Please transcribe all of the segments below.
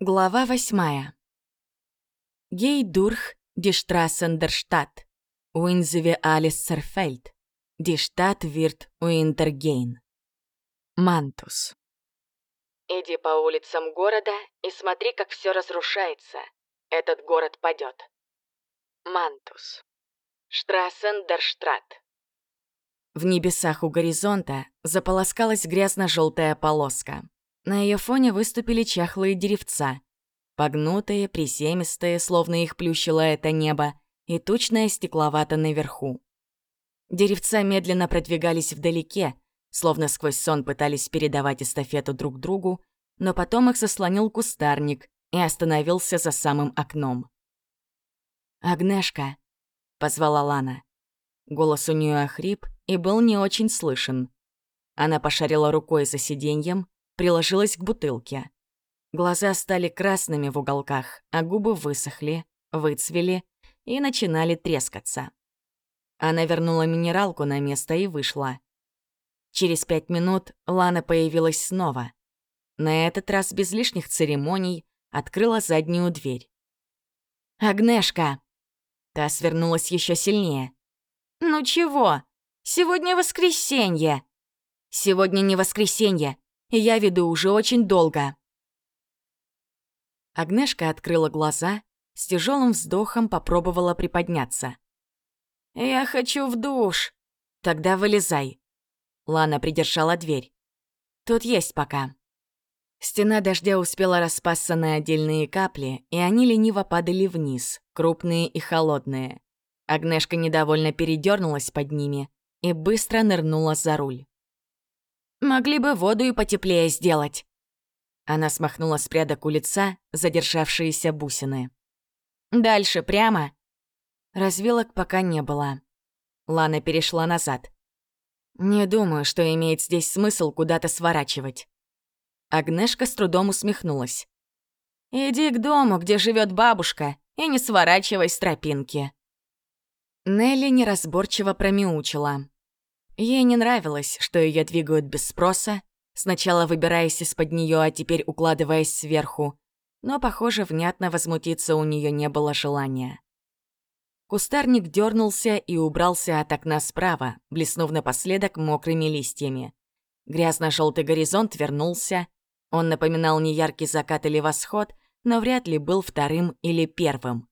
Глава восьмая. Гейдурх, Stadt. Уинзеве zerfällt. Die Stadt wird untergehen. Мантус. Иди по улицам города и смотри, как все разрушается. Этот город падет. Мантус. Штрасен дер Штрат. В небесах у горизонта заполоскалась грязно-желтая полоска. На ее фоне выступили чахлые деревца. Погнутые, присемистые, словно их плющило это небо, и тучное стекловато наверху. Деревца медленно продвигались вдалеке, словно сквозь сон пытались передавать эстафету друг другу, но потом их заслонил кустарник и остановился за самым окном. «Агнешка», — позвала Лана. Голос у нее охрип и был не очень слышен. Она пошарила рукой за сиденьем, приложилась к бутылке. Глаза стали красными в уголках, а губы высохли, выцвели и начинали трескаться. Она вернула минералку на место и вышла. Через пять минут Лана появилась снова. На этот раз без лишних церемоний открыла заднюю дверь. «Агнешка!» Та свернулась еще сильнее. «Ну чего? Сегодня воскресенье!» «Сегодня не воскресенье, и я веду уже очень долго». Агнешка открыла глаза, с тяжелым вздохом попробовала приподняться. «Я хочу в душ». «Тогда вылезай». Лана придержала дверь. «Тут есть пока». Стена дождя успела распасться на отдельные капли, и они лениво падали вниз, крупные и холодные. Агнешка недовольно передернулась под ними и быстро нырнула за руль. Могли бы воду и потеплее сделать». Она смахнула с прядок у лица задержавшиеся бусины. «Дальше прямо?» Развилок пока не было. Лана перешла назад. «Не думаю, что имеет здесь смысл куда-то сворачивать». Агнешка с трудом усмехнулась. «Иди к дому, где живет бабушка, и не сворачивай с тропинки». Нелли неразборчиво промяучила. Ей не нравилось, что ее двигают без спроса, сначала выбираясь из-под нее, а теперь укладываясь сверху, но, похоже, внятно возмутиться у нее не было желания. Кустарник дернулся и убрался от окна справа, блеснув напоследок мокрыми листьями. Грязно-желтый горизонт вернулся. Он напоминал неяркий закат или восход, но вряд ли был вторым или первым.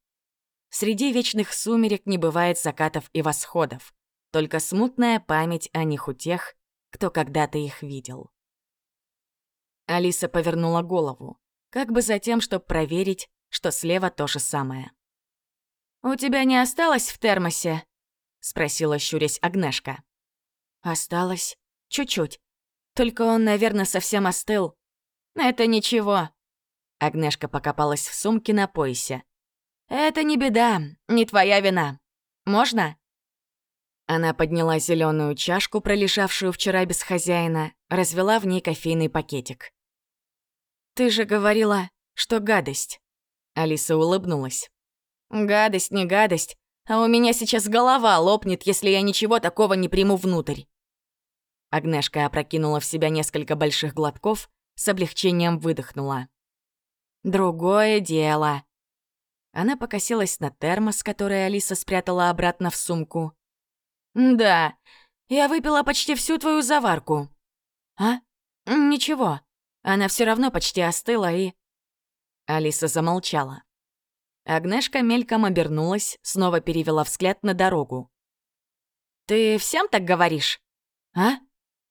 Среди вечных сумерек не бывает закатов и восходов только смутная память о них у тех, кто когда-то их видел. Алиса повернула голову, как бы за тем, чтобы проверить, что слева то же самое. «У тебя не осталось в термосе?» — спросила, щурясь Агнешка. «Осталось. Чуть-чуть. Только он, наверное, совсем остыл. Это ничего». Агнешка покопалась в сумке на поясе. «Это не беда, не твоя вина. Можно?» Она подняла зеленую чашку, пролежавшую вчера без хозяина, развела в ней кофейный пакетик. «Ты же говорила, что гадость». Алиса улыбнулась. «Гадость, не гадость, а у меня сейчас голова лопнет, если я ничего такого не приму внутрь». Агнешка опрокинула в себя несколько больших глотков, с облегчением выдохнула. «Другое дело». Она покосилась на термос, который Алиса спрятала обратно в сумку, «Да, я выпила почти всю твою заварку». «А? Ничего, она все равно почти остыла и...» Алиса замолчала. Агнешка мельком обернулась, снова перевела взгляд на дорогу. «Ты всем так говоришь? А?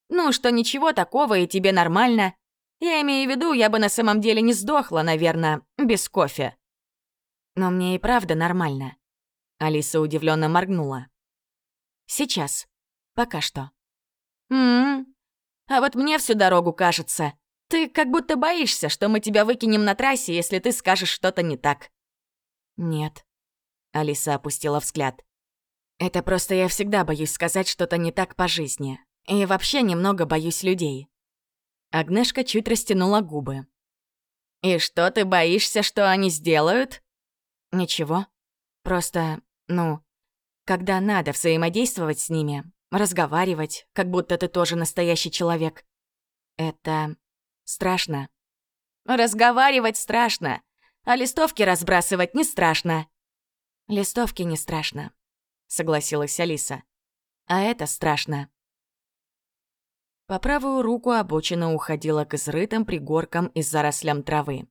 Ну, что ничего такого и тебе нормально. Я имею в виду, я бы на самом деле не сдохла, наверное, без кофе». «Но мне и правда нормально». Алиса удивленно моргнула. Сейчас. Пока что. М-м. А вот мне всю дорогу кажется. Ты как будто боишься, что мы тебя выкинем на трассе, если ты скажешь что-то не так. Нет. Алиса опустила взгляд. Это просто я всегда боюсь сказать что-то не так по жизни. И вообще немного боюсь людей. Агнешка чуть растянула губы. «И что ты боишься, что они сделают?» «Ничего. Просто, ну, когда надо взаимодействовать с ними, разговаривать, как будто ты тоже настоящий человек. Это страшно. Разговаривать страшно, а листовки разбрасывать не страшно». «Листовки не страшно», — согласилась Алиса. «А это страшно». По правую руку обочина уходила к изрытым пригоркам и зарослям травы.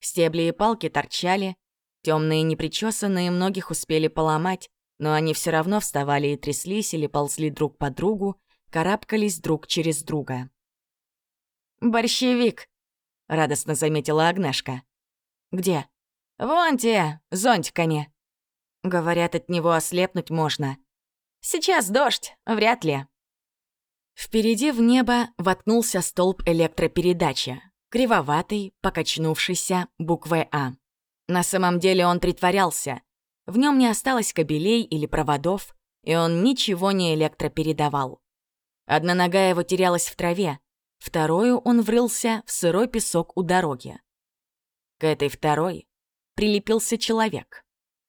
Стебли и палки торчали, темные непричесанные многих успели поломать, но они все равно вставали и тряслись или ползли друг по другу, карабкались друг через друга. «Борщевик!» — радостно заметила Агнешка. «Где?» «Вон те, зонтиками». Говорят, от него ослепнуть можно. «Сейчас дождь, вряд ли». Впереди в небо воткнулся столб электропередачи, кривоватый, покачнувшийся буквой «А». На самом деле он притворялся. В нем не осталось кабелей или проводов, и он ничего не электропередавал. Одна нога его терялась в траве, вторую он врылся в сырой песок у дороги. К этой второй прилепился человек.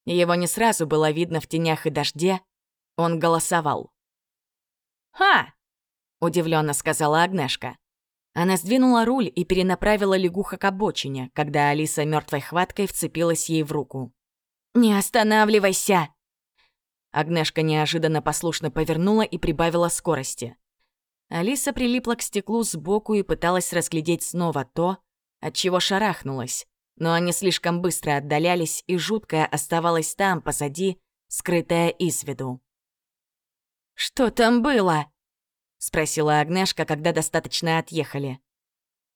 Его не сразу было видно в тенях и дожде. Он голосовал. «Ха!» — удивленно сказала Агнешка. Она сдвинула руль и перенаправила лягуха к обочине, когда Алиса мертвой хваткой вцепилась ей в руку. «Не останавливайся!» Агнешка неожиданно послушно повернула и прибавила скорости. Алиса прилипла к стеклу сбоку и пыталась разглядеть снова то, от чего шарахнулась, но они слишком быстро отдалялись, и жуткое оставалось там, позади, скрытое из виду. «Что там было?» — спросила Агнешка, когда достаточно отъехали.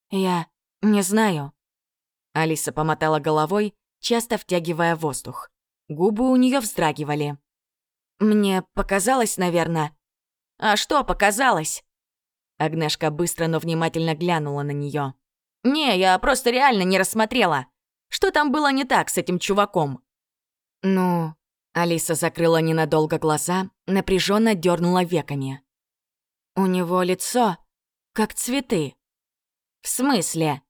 «Я не знаю». Алиса помотала головой, часто втягивая воздух. Губы у нее вздрагивали. «Мне показалось, наверное». «А что показалось?» Агнешка быстро, но внимательно глянула на нее. «Не, я просто реально не рассмотрела. Что там было не так с этим чуваком?» «Ну...» Алиса закрыла ненадолго глаза, напряженно дернула веками. У него лицо как цветы. В смысле?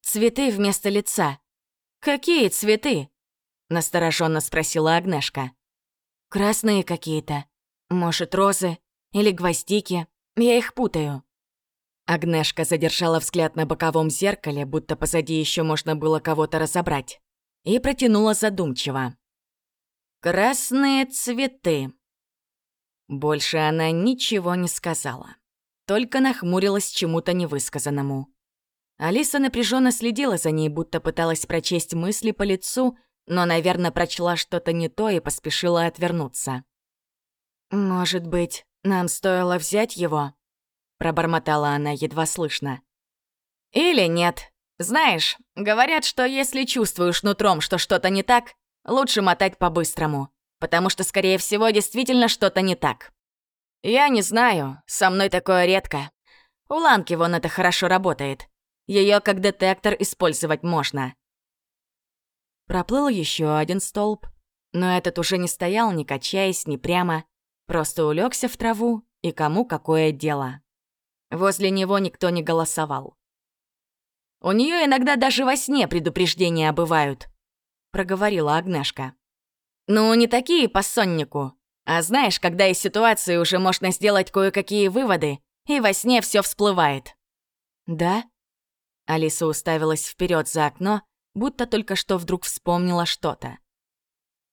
Цветы вместо лица. Какие цветы? Настороженно спросила Агнешка. Красные какие-то. Может, розы или гвоздики. Я их путаю. Агнешка задержала взгляд на боковом зеркале, будто позади еще можно было кого-то разобрать, и протянула задумчиво. «Красные цветы. Больше она ничего не сказала, только нахмурилась чему-то невысказанному. Алиса напряженно следила за ней, будто пыталась прочесть мысли по лицу, но, наверное, прочла что-то не то и поспешила отвернуться. «Может быть, нам стоило взять его?» — пробормотала она едва слышно. «Или нет. Знаешь, говорят, что если чувствуешь нутром, что что-то не так, лучше мотать по-быстрому потому что, скорее всего, действительно что-то не так. Я не знаю, со мной такое редко. У Ланки вон это хорошо работает. Ее как детектор использовать можно. Проплыл еще один столб, но этот уже не стоял, не качаясь, ни прямо, просто улегся в траву, и кому какое дело. Возле него никто не голосовал. «У нее иногда даже во сне предупреждения бывают», — проговорила Агнешка. Ну, не такие по соннику. А знаешь, когда из ситуации уже можно сделать кое-какие выводы, и во сне все всплывает. Да? Алиса уставилась вперед за окно, будто только что вдруг вспомнила что-то.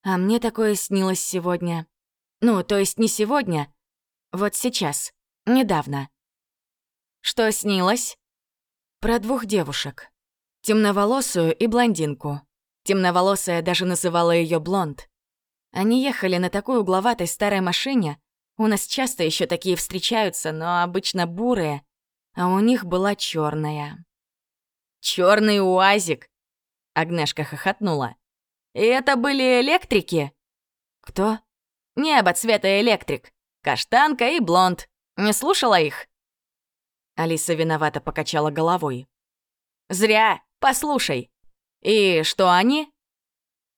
А мне такое снилось сегодня. Ну, то есть не сегодня, вот сейчас, недавно. Что снилось? Про двух девушек. Темноволосую и блондинку. Темноволосая даже называла ее блонд. Они ехали на такой угловатой старой машине. У нас часто еще такие встречаются, но обычно бурые, а у них была черная. Черный уазик! Агнешка хохотнула. И это были электрики? Кто? Небо цвета электрик. Каштанка и блонд. Не слушала их? Алиса виновато покачала головой. «Зря, послушай. И что они?»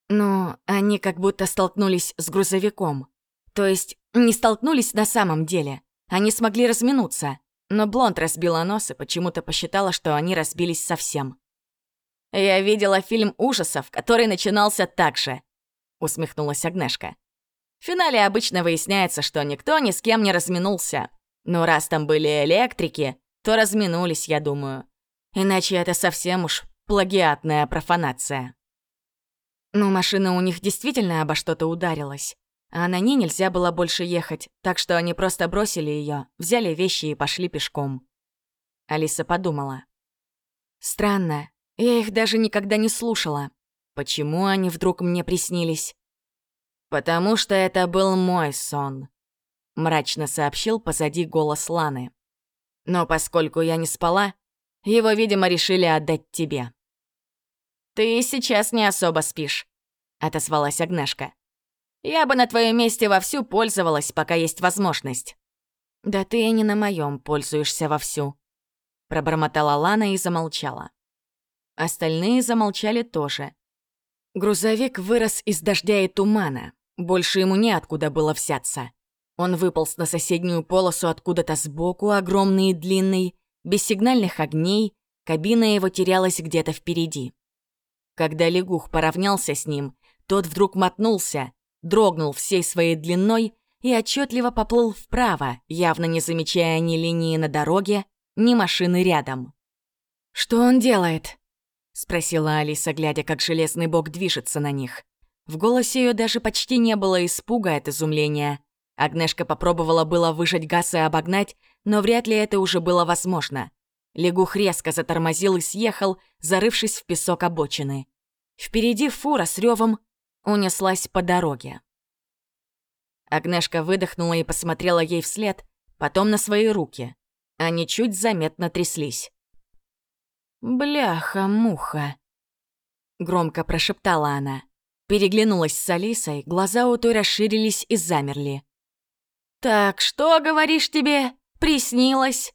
Но они как будто столкнулись с грузовиком. То есть не столкнулись на самом деле. Они смогли разминуться. Но Блонд разбила нос и почему-то посчитала, что они разбились совсем. «Я видела фильм ужасов, который начинался так же», — усмехнулась Агнешка. В финале обычно выясняется, что никто ни с кем не разминулся. Но раз там были электрики, то разминулись, я думаю. Иначе это совсем уж Плагиатная профанация. Ну, машина у них действительно обо что-то ударилась. А на ней нельзя было больше ехать, так что они просто бросили ее, взяли вещи и пошли пешком. Алиса подумала. Странно, я их даже никогда не слушала. Почему они вдруг мне приснились? Потому что это был мой сон, мрачно сообщил позади голос Ланы. Но поскольку я не спала, его, видимо, решили отдать тебе. Ты сейчас не особо спишь, отозвалась Агнешка. Я бы на твоем месте вовсю пользовалась, пока есть возможность. Да ты и не на моем пользуешься вовсю, пробормотала Лана и замолчала. Остальные замолчали тоже. Грузовик вырос из дождя и тумана. Больше ему неоткуда было взяться. Он выполз на соседнюю полосу откуда-то сбоку, огромный и длинный, без сигнальных огней, кабина его терялась где-то впереди. Когда лягух поравнялся с ним, тот вдруг мотнулся, дрогнул всей своей длиной и отчетливо поплыл вправо, явно не замечая ни линии на дороге, ни машины рядом. «Что он делает?» — спросила Алиса, глядя, как железный бок движется на них. В голосе ее даже почти не было испуга от изумления. Агнешка попробовала было выжать газ и обогнать, но вряд ли это уже было возможно. Лягух резко затормозил и съехал, зарывшись в песок обочины. Впереди фура с ревом унеслась по дороге. Агнешка выдохнула и посмотрела ей вслед, потом на свои руки. Они чуть заметно тряслись. «Бляха-муха!» Громко прошептала она. Переглянулась с Алисой, глаза у той расширились и замерли. «Так что, говоришь тебе, приснилось?»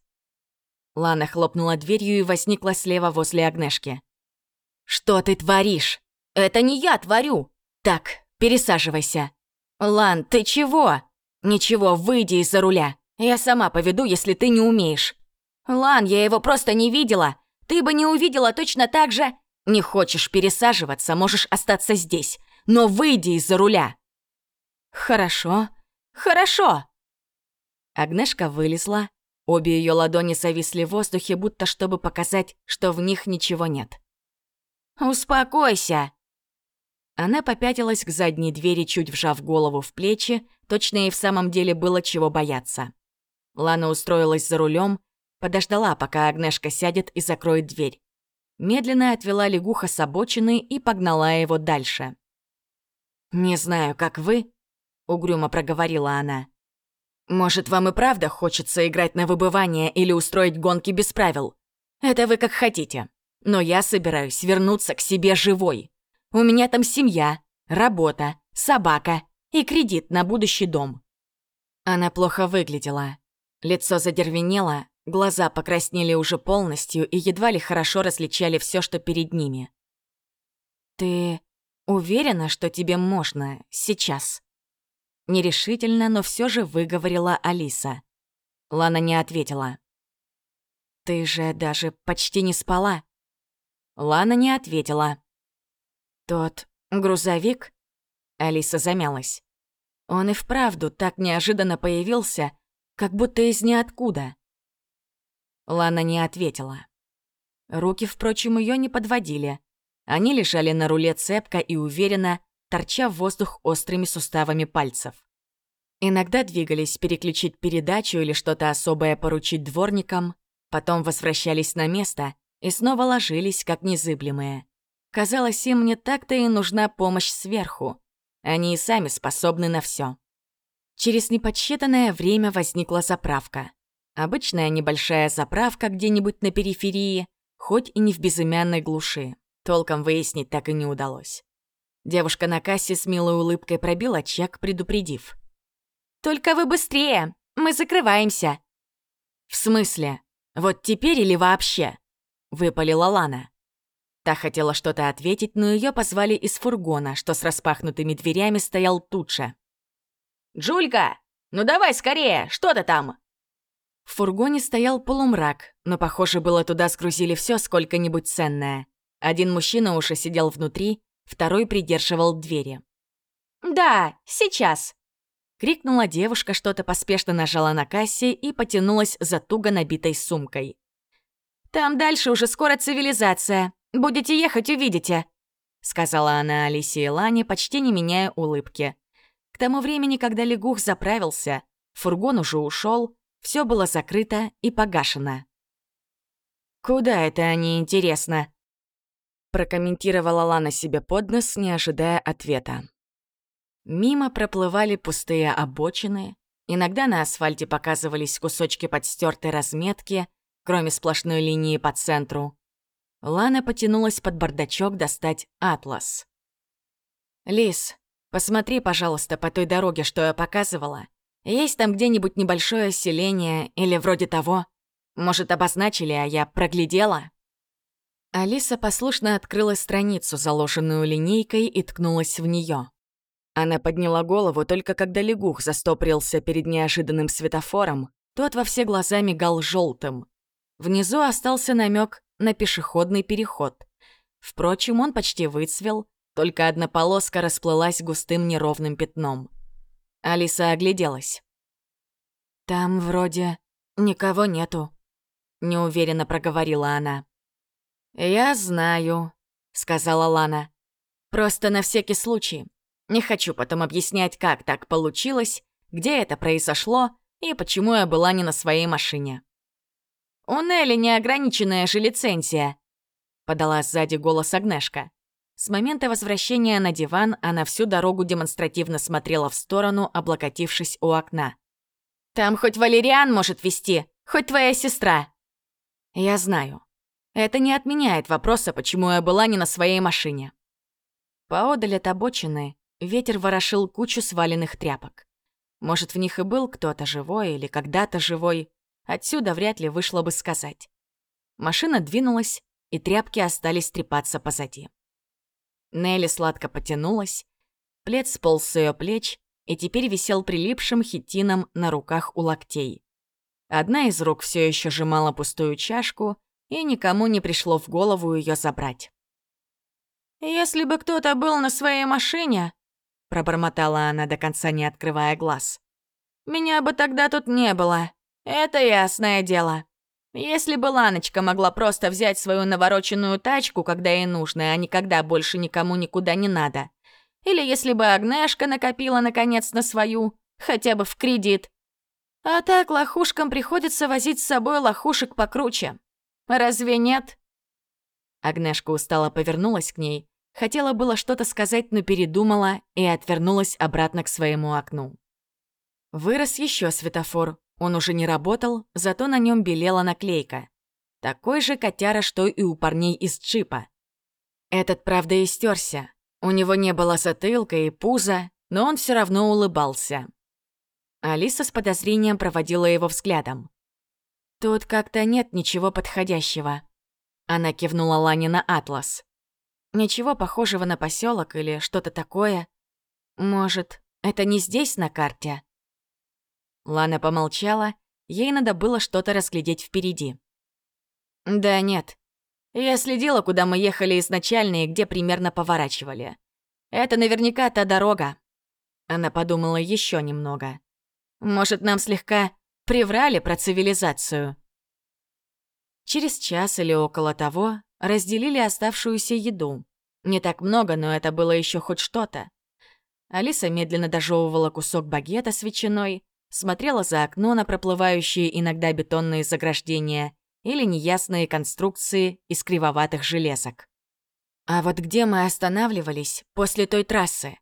Лана хлопнула дверью и возникла слева возле Агнешки. «Что ты творишь? Это не я творю!» «Так, пересаживайся». «Лан, ты чего?» «Ничего, выйди из-за руля. Я сама поведу, если ты не умеешь». «Лан, я его просто не видела. Ты бы не увидела точно так же...» «Не хочешь пересаживаться, можешь остаться здесь. Но выйди из-за руля». «Хорошо, хорошо». Агнешка вылезла. Обе ее ладони зависли в воздухе, будто чтобы показать, что в них ничего нет. «Успокойся!» Она попятилась к задней двери, чуть вжав голову в плечи, точно и в самом деле было чего бояться. Лана устроилась за рулем, подождала, пока Агнешка сядет и закроет дверь. Медленно отвела лягуха с обочины и погнала его дальше. «Не знаю, как вы», — угрюмо проговорила она. «Может, вам и правда хочется играть на выбывание или устроить гонки без правил? Это вы как хотите. Но я собираюсь вернуться к себе живой. У меня там семья, работа, собака и кредит на будущий дом. Она плохо выглядела. Лицо задервенело, глаза покраснели уже полностью и едва ли хорошо различали все, что перед ними. «Ты уверена, что тебе можно сейчас?» Нерешительно, но все же выговорила Алиса. Лана не ответила. «Ты же даже почти не спала». Лана не ответила. «Тот грузовик?» Алиса замялась. Он и вправду так неожиданно появился, как будто из ниоткуда. Лана не ответила. Руки, впрочем, ее не подводили. Они лежали на руле цепко и уверенно, торча в воздух острыми суставами пальцев. Иногда двигались переключить передачу или что-то особое поручить дворникам, потом возвращались на место и снова ложились, как незыблемые. Казалось, им не так-то и нужна помощь сверху. Они и сами способны на все. Через неподсчитанное время возникла заправка. Обычная небольшая заправка где-нибудь на периферии, хоть и не в безымянной глуши. Толком выяснить так и не удалось. Девушка на кассе с милой улыбкой пробила чек, предупредив. «Только вы быстрее! Мы закрываемся!» «В смысле? Вот теперь или вообще?» — выпалила Лана. Та хотела что-то ответить, но ее позвали из фургона, что с распахнутыми дверями стоял тут же. «Джулька, ну давай скорее, что ты там?» В фургоне стоял полумрак, но, похоже, было туда сгрузили все сколько-нибудь ценное. Один мужчина уже сидел внутри, второй придерживал двери. «Да, сейчас!» Крикнула девушка, что-то поспешно нажала на кассе и потянулась за туго набитой сумкой. «Там дальше уже скоро цивилизация. Будете ехать, увидите», — сказала она Алисе и Лане, почти не меняя улыбки. К тому времени, когда лягух заправился, фургон уже ушел, все было закрыто и погашено. «Куда это они, интересно?» прокомментировала Лана себе под нос, не ожидая ответа. Мимо проплывали пустые обочины, иногда на асфальте показывались кусочки подстертой разметки, кроме сплошной линии по центру. Лана потянулась под бардачок достать атлас. «Лис, посмотри, пожалуйста, по той дороге, что я показывала. Есть там где-нибудь небольшое селение или вроде того? Может, обозначили, а я проглядела?» Алиса послушно открыла страницу, заложенную линейкой, и ткнулась в нее. Она подняла голову только когда лягух застопрился перед неожиданным светофором, тот во все глаза мигал желтым. Внизу остался намек на пешеходный переход. Впрочем, он почти выцвел, только одна полоска расплылась густым неровным пятном. Алиса огляделась. «Там вроде никого нету», — неуверенно проговорила она. «Я знаю», — сказала Лана. «Просто на всякий случай. Не хочу потом объяснять, как так получилось, где это произошло и почему я была не на своей машине». «У Нелли неограниченная же лицензия», — подала сзади голос Агнешка. С момента возвращения на диван она всю дорогу демонстративно смотрела в сторону, облокотившись у окна. «Там хоть Валериан может вести, хоть твоя сестра». «Я знаю», это не отменяет вопроса, почему я была не на своей машине. Поодаль от обочины ветер ворошил кучу сваленных тряпок. Может, в них и был кто-то живой или когда-то живой. Отсюда вряд ли вышло бы сказать. Машина двинулась, и тряпки остались трепаться позади. Нелли сладко потянулась, плед сполз с ее плеч и теперь висел прилипшим хитином на руках у локтей. Одна из рук все еще сжимала пустую чашку, и никому не пришло в голову ее забрать. «Если бы кто-то был на своей машине», — пробормотала она до конца, не открывая глаз, «меня бы тогда тут не было. Это ясное дело. Если бы Ланочка могла просто взять свою навороченную тачку, когда ей нужно, а никогда больше никому никуда не надо. Или если бы Агнешка накопила, наконец, на свою, хотя бы в кредит. А так лохушкам приходится возить с собой лохушек покруче. Разве нет?» Агнешка устало повернулась к ней, хотела было что-то сказать, но передумала и отвернулась обратно к своему окну. Вырос еще светофор. Он уже не работал, зато на нем белела наклейка. Такой же котяра, что и у парней из джипа. Этот, правда, истерся. У него не было затылка и пуза, но он все равно улыбался. Алиса с подозрением проводила его взглядом. «Тут как-то нет ничего подходящего». Она кивнула Лане на атлас. «Ничего похожего на поселок или что-то такое. Может, это не здесь на карте?» Лана помолчала, ей надо было что-то разглядеть впереди. «Да нет. Я следила, куда мы ехали изначально и где примерно поворачивали. Это наверняка та дорога». Она подумала еще немного. «Может, нам слегка Приврали про цивилизацию. Через час или около того разделили оставшуюся еду. Не так много, но это было еще хоть что-то. Алиса медленно дожевывала кусок багета с ветчиной, смотрела за окно на проплывающие иногда бетонные заграждения или неясные конструкции из кривоватых железок. «А вот где мы останавливались после той трассы?»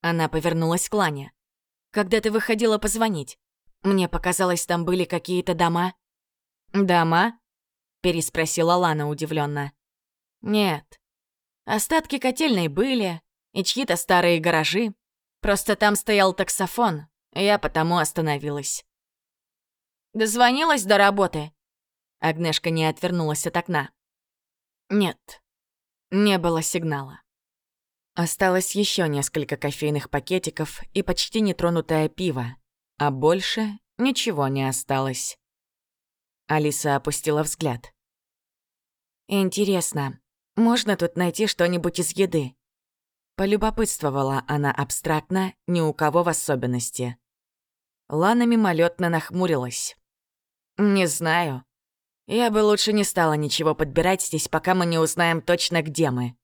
Она повернулась к Лане. «Когда ты выходила позвонить? Мне показалось, там были какие-то дома». «Дома?» — переспросила Лана удивленно. «Нет. Остатки котельной были, и чьи-то старые гаражи. Просто там стоял таксофон, я потому остановилась». «Дозвонилась до работы?» Агнешка не отвернулась от окна. «Нет, не было сигнала». Осталось еще несколько кофейных пакетиков и почти нетронутое пиво, а больше ничего не осталось. Алиса опустила взгляд. «Интересно, можно тут найти что-нибудь из еды?» Полюбопытствовала она абстрактно, ни у кого в особенности. Лана мимолетно нахмурилась. «Не знаю. Я бы лучше не стала ничего подбирать здесь, пока мы не узнаем точно, где мы.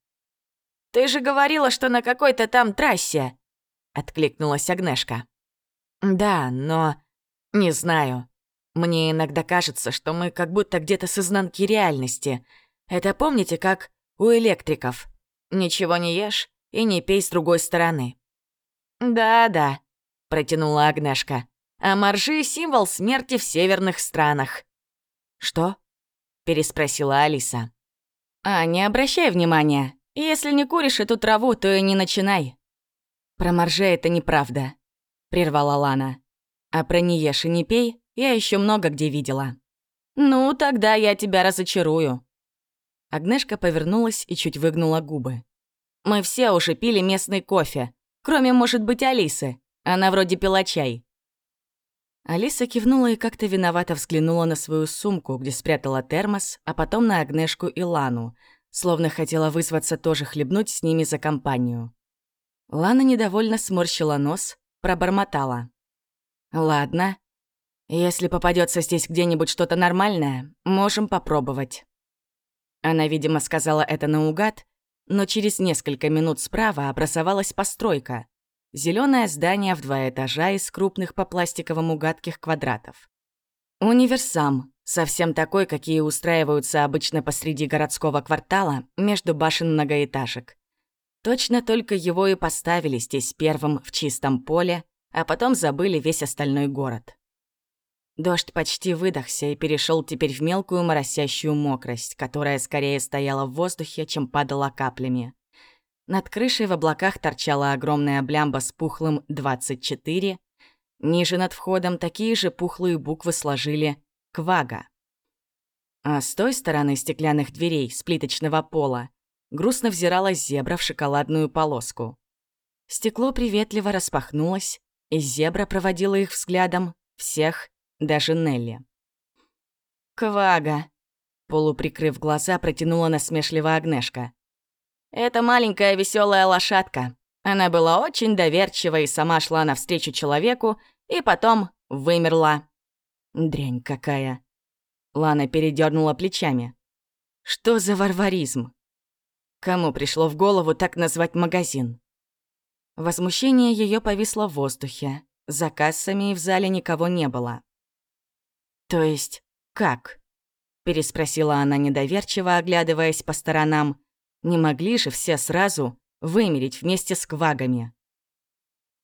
«Ты же говорила, что на какой-то там трассе!» — откликнулась Агнешка. «Да, но... не знаю. Мне иногда кажется, что мы как будто где-то с изнанки реальности. Это помните, как у электриков? Ничего не ешь и не пей с другой стороны». «Да-да», — протянула Агнешка. «А моржи — символ смерти в северных странах». «Что?» — переспросила Алиса. «А, не обращай внимания. Если не куришь эту траву, то и не начинай». «Про моржей это неправда», — прервала Лана. «А про не ешь и не пей я еще много где видела». «Ну, тогда я тебя разочарую». Агнешка повернулась и чуть выгнула губы. «Мы все уже пили местный кофе, кроме, может быть, Алисы. Она вроде пила чай». Алиса кивнула и как-то виновато взглянула на свою сумку, где спрятала термос, а потом на Агнешку и Лану, словно хотела вызваться тоже хлебнуть с ними за компанию. Лана недовольно сморщила нос, пробормотала. «Ладно. Если попадется здесь где-нибудь что-то нормальное, можем попробовать». Она, видимо, сказала это наугад, но через несколько минут справа образовалась постройка. Зеленое здание в два этажа из крупных по пластиковому гадких квадратов. Универсам, совсем такой, какие устраиваются обычно посреди городского квартала между башен многоэтажек. Точно только его и поставили здесь первым в чистом поле, а потом забыли весь остальной город. Дождь почти выдохся и перешел теперь в мелкую моросящую мокрость, которая скорее стояла в воздухе, чем падала каплями. Над крышей в облаках торчала огромная блямба с пухлым 24. Ниже над входом такие же пухлые буквы сложили «Квага». А с той стороны стеклянных дверей с плиточного пола грустно взирала зебра в шоколадную полоску. Стекло приветливо распахнулось, и зебра проводила их взглядом, всех, даже Нелли. «Квага», — полуприкрыв глаза, протянула насмешливо Агнешка. Это маленькая веселая лошадка. Она была очень доверчива и сама шла навстречу человеку, и потом вымерла. Дрянь какая. Лана передернула плечами. Что за варваризм? Кому пришло в голову так назвать магазин? Возмущение ее повисло в воздухе. За кассами и в зале никого не было. «То есть, как?» — переспросила она недоверчиво, оглядываясь по сторонам, не могли же все сразу вымереть вместе с квагами.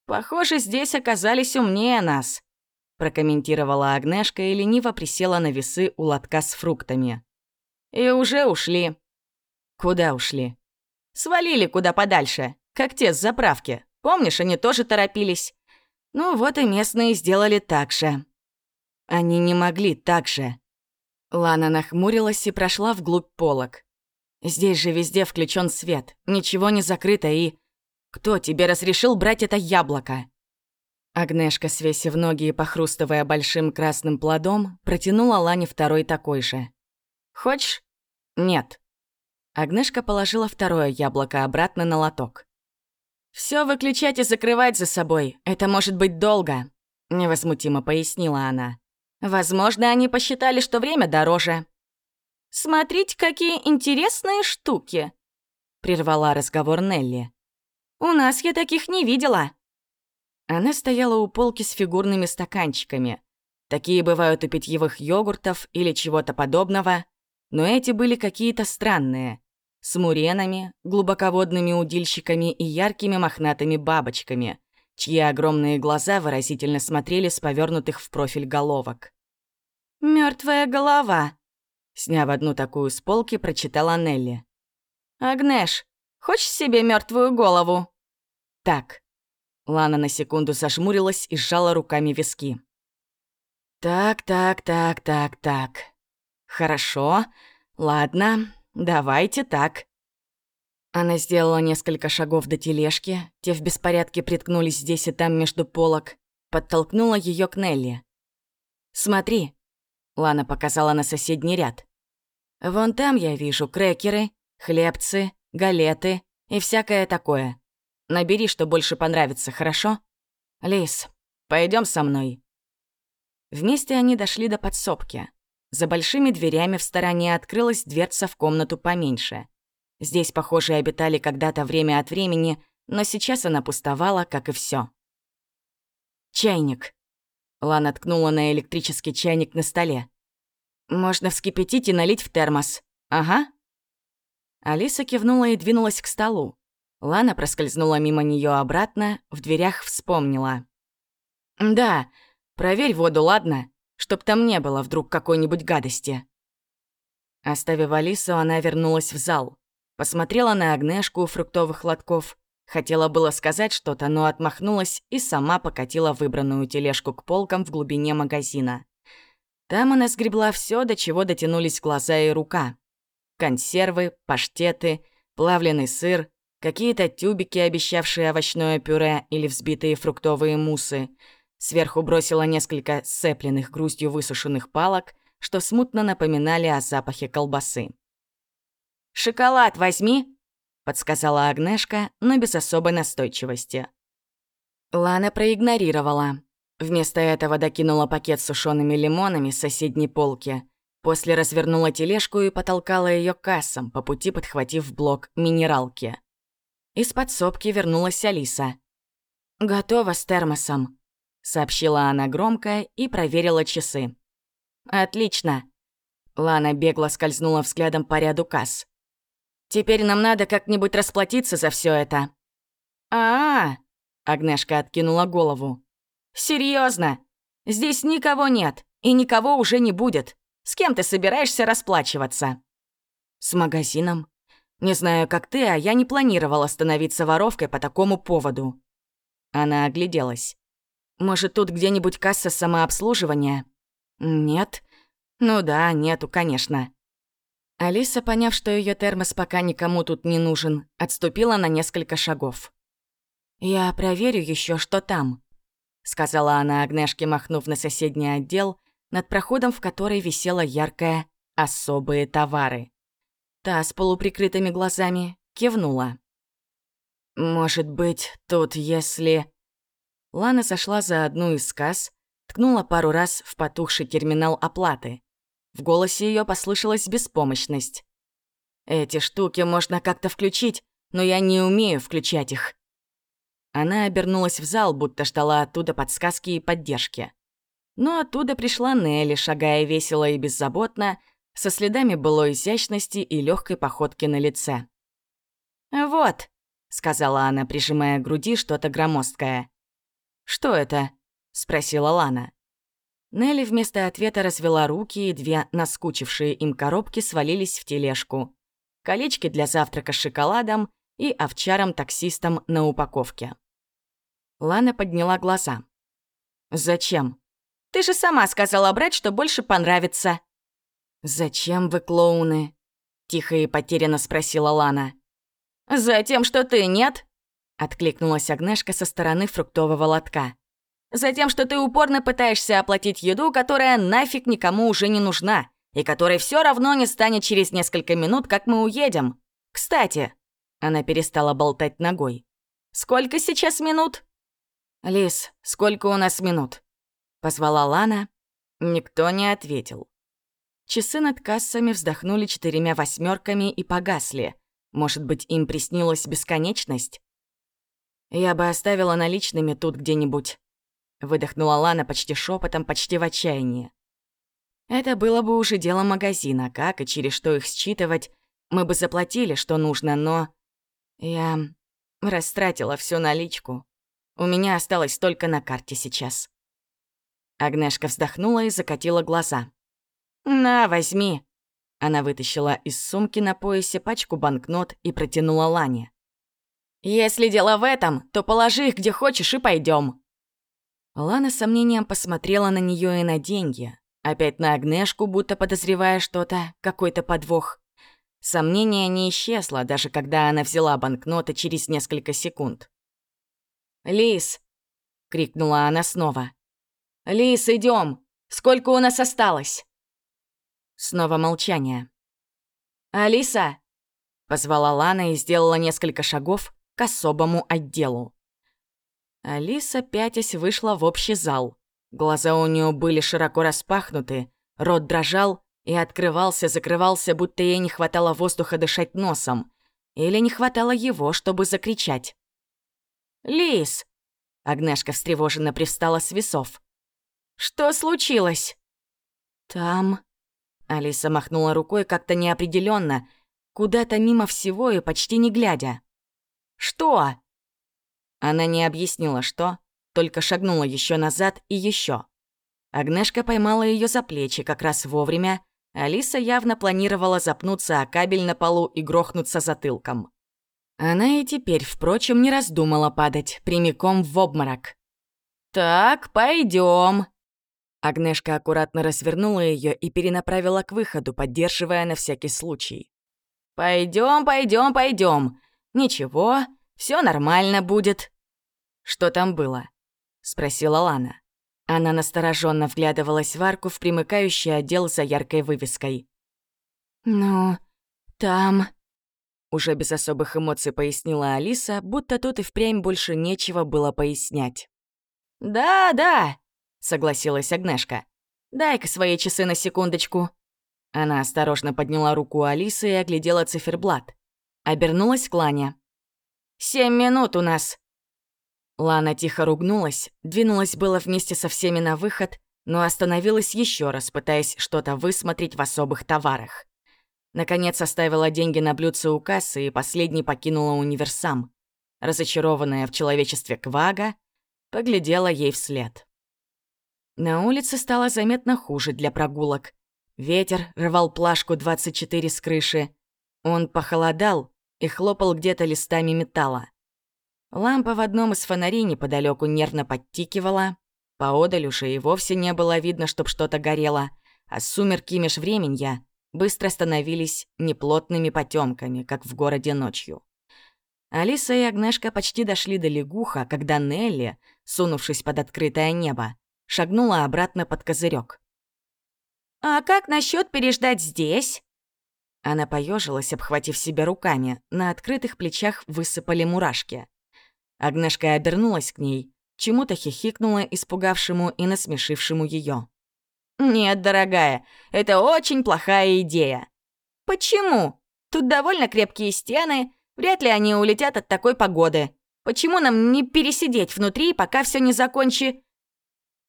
«Похоже, здесь оказались умнее нас», — прокомментировала Агнешка и лениво присела на весы у лотка с фруктами. «И уже ушли». «Куда ушли?» «Свалили куда подальше, как те с заправки. Помнишь, они тоже торопились?» «Ну вот и местные сделали так же». «Они не могли так же». Лана нахмурилась и прошла вглубь полок. Здесь же везде включен свет, ничего не закрыто и... Кто тебе разрешил брать это яблоко?» Агнешка, свесив ноги и похрустывая большим красным плодом, протянула Лане второй такой же. «Хочешь?» «Нет». Агнешка положила второе яблоко обратно на лоток. «Всё выключать и закрывать за собой, это может быть долго», — невозмутимо пояснила она. «Возможно, они посчитали, что время дороже, «Смотрите, какие интересные штуки!» — прервала разговор Нелли. «У нас я таких не видела!» Она стояла у полки с фигурными стаканчиками. Такие бывают у питьевых йогуртов или чего-то подобного, но эти были какие-то странные, с муренами, глубоководными удильщиками и яркими мохнатыми бабочками, чьи огромные глаза выразительно смотрели с повернутых в профиль головок. Мертвая голова», Сняв одну такую с полки, прочитала Нелли. «Агнеш, хочешь себе мертвую голову?» «Так». Лана на секунду зажмурилась и сжала руками виски. «Так, так, так, так, так. Хорошо. Ладно, давайте так». Она сделала несколько шагов до тележки, те в беспорядке приткнулись здесь и там между полок, подтолкнула ее к Нелли. «Смотри, Лана показала на соседний ряд. «Вон там я вижу крекеры, хлебцы, галеты и всякое такое. Набери, что больше понравится, хорошо? Лис, пойдем со мной». Вместе они дошли до подсобки. За большими дверями в стороне открылась дверца в комнату поменьше. Здесь, похоже, обитали когда-то время от времени, но сейчас она пустовала, как и все. «Чайник». Лана ткнула на электрический чайник на столе. «Можно вскипятить и налить в термос. Ага». Алиса кивнула и двинулась к столу. Лана проскользнула мимо нее обратно, в дверях вспомнила. «Да, проверь воду, ладно? Чтоб там не было вдруг какой-нибудь гадости». Оставив Алису, она вернулась в зал. Посмотрела на Агнешку у фруктовых лотков. Хотела было сказать что-то, но отмахнулась и сама покатила выбранную тележку к полкам в глубине магазина. Там она сгребла все, до чего дотянулись глаза и рука. Консервы, паштеты, плавленый сыр, какие-то тюбики, обещавшие овощное пюре или взбитые фруктовые муссы. Сверху бросила несколько сцепленных грустью высушенных палок, что смутно напоминали о запахе колбасы. «Шоколад возьми!» — подсказала Агнешка, но без особой настойчивости. Лана проигнорировала. Вместо этого докинула пакет с сушеными лимонами с соседней полки. После развернула тележку и потолкала ее кассам, по пути подхватив блок минералки. Из подсобки вернулась Алиса. «Готова с термосом», — сообщила она громко и проверила часы. «Отлично». Лана бегло скользнула взглядом по ряду касс. «Теперь нам надо как-нибудь расплатиться за все это». «А-а-а!» — Агнешка откинула голову. Серьезно? Здесь никого нет, и никого уже не будет. С кем ты собираешься расплачиваться?» «С магазином. Не знаю, как ты, а я не планировала становиться воровкой по такому поводу». Она огляделась. «Может, тут где-нибудь касса самообслуживания?» «Нет». «Ну да, нету, конечно». Алиса, поняв, что ее термос пока никому тут не нужен, отступила на несколько шагов. «Я проверю еще, что там», — сказала она Агнешке, махнув на соседний отдел, над проходом в который висела яркая «Особые товары». Та с полуприкрытыми глазами кивнула. «Может быть, тут если...» Лана сошла за одну из касс, ткнула пару раз в потухший терминал оплаты. В голосе ее послышалась беспомощность. «Эти штуки можно как-то включить, но я не умею включать их. Она обернулась в зал, будто ждала оттуда подсказки и поддержки. Но оттуда пришла Нелли, шагая весело и беззаботно, со следами былой изящности и легкой походки на лице. «Вот», — сказала она, прижимая к груди что-то громоздкое. «Что это?» — спросила Лана. Нелли вместо ответа развела руки, и две наскучившие им коробки свалились в тележку. Колечки для завтрака с шоколадом и овчаром-таксистом на упаковке. Лана подняла глаза. «Зачем?» «Ты же сама сказала брать, что больше понравится». «Зачем вы клоуны?» Тихо и потерянно спросила Лана. «Затем, что ты нет?» Откликнулась Агнешка со стороны фруктового лотка. «Затем, что ты упорно пытаешься оплатить еду, которая нафиг никому уже не нужна, и которой все равно не станет через несколько минут, как мы уедем. Кстати...» Она перестала болтать ногой. «Сколько сейчас минут?» «Лис, сколько у нас минут?» Позвала Лана. Никто не ответил. Часы над кассами вздохнули четырьмя восьмерками и погасли. Может быть, им приснилась бесконечность? «Я бы оставила наличными тут где-нибудь», — выдохнула Лана почти шепотом, почти в отчаянии. Это было бы уже дело магазина, как и через что их считывать. Мы бы заплатили, что нужно, но... Я растратила всю наличку. У меня осталось только на карте сейчас. Агнешка вздохнула и закатила глаза. «На, возьми!» Она вытащила из сумки на поясе пачку банкнот и протянула Лане. «Если дело в этом, то положи их где хочешь и пойдем. Лана с сомнением посмотрела на нее и на деньги. Опять на Агнешку, будто подозревая что-то, какой-то подвох. Сомнение не исчезло, даже когда она взяла банкноты через несколько секунд. «Лис!» — крикнула она снова. «Лис, идем! Сколько у нас осталось?» Снова молчание. «Алиса!» — позвала Лана и сделала несколько шагов к особому отделу. Алиса, пятясь, вышла в общий зал. Глаза у нее были широко распахнуты, Рот дрожал и открывался, закрывался, будто ей не хватало воздуха дышать носом. Или не хватало его, чтобы закричать. «Лис!» Агнешка встревоженно привстала с весов. «Что случилось?» «Там...» Алиса махнула рукой как-то неопределенно, куда-то мимо всего и почти не глядя. «Что?» Она не объяснила, что, только шагнула еще назад и еще. Агнешка поймала ее за плечи как раз вовремя. Алиса явно планировала запнуться о кабель на полу и грохнуться затылком. Она и теперь, впрочем, не раздумала падать прямиком в обморок. «Так, пойдем. Агнешка аккуратно развернула ее и перенаправила к выходу, поддерживая на всякий случай. Пойдем, пойдем, пойдем. Ничего, все нормально будет. Что там было? спросила Лана. Она настороженно вглядывалась в арку в примыкающий отдел за яркой вывеской. «Ну, там...» Уже без особых эмоций пояснила Алиса, будто тут и впрямь больше нечего было пояснять. «Да, да», — согласилась Агнешка. «Дай-ка свои часы на секундочку». Она осторожно подняла руку Алисы и оглядела циферблат. Обернулась к Лане. «Семь минут у нас», Лана тихо ругнулась, двинулась было вместе со всеми на выход, но остановилась еще раз, пытаясь что-то высмотреть в особых товарах. Наконец оставила деньги на блюдце у кассы и последний покинула универсам. Разочарованная в человечестве Квага, поглядела ей вслед. На улице стало заметно хуже для прогулок. Ветер рвал плашку 24 с крыши. Он похолодал и хлопал где-то листами металла. Лампа в одном из фонарей неподалеку нервно подтикивала. Поодаль уж и вовсе не было видно, чтоб что-то горело, а сумерки межвременья быстро становились неплотными потемками, как в городе ночью. Алиса и Агнешка почти дошли до лягуха, когда Нелли, сунувшись под открытое небо, шагнула обратно под козырек. «А как насчет переждать здесь?» Она поежилась, обхватив себя руками. На открытых плечах высыпали мурашки. Агнешка обернулась к ней, чему-то хихикнула испугавшему и насмешившему ее. «Нет, дорогая, это очень плохая идея». «Почему? Тут довольно крепкие стены, вряд ли они улетят от такой погоды. Почему нам не пересидеть внутри, пока все не закончи...»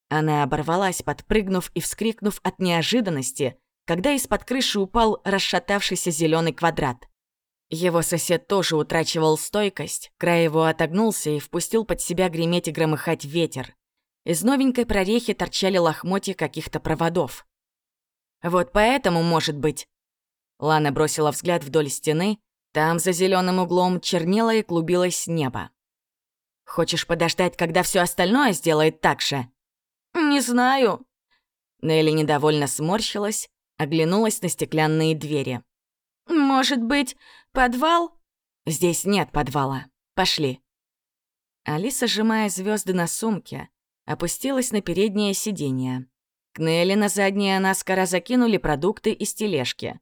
Она оборвалась, подпрыгнув и вскрикнув от неожиданности, когда из-под крыши упал расшатавшийся зеленый квадрат. Его сосед тоже утрачивал стойкость, край его отогнулся и впустил под себя греметь и громыхать ветер. Из новенькой прорехи торчали лохмотья каких-то проводов. «Вот поэтому, может быть...» Лана бросила взгляд вдоль стены, там за зеленым углом чернело и клубилось небо. «Хочешь подождать, когда все остальное сделает так же?» «Не знаю». Нелли недовольно сморщилась, оглянулась на стеклянные двери. «Может быть, подвал?» «Здесь нет подвала. Пошли». Алиса, сжимая звезды на сумке, опустилась на переднее сиденье. К Нелли на заднее наскоро закинули продукты из тележки.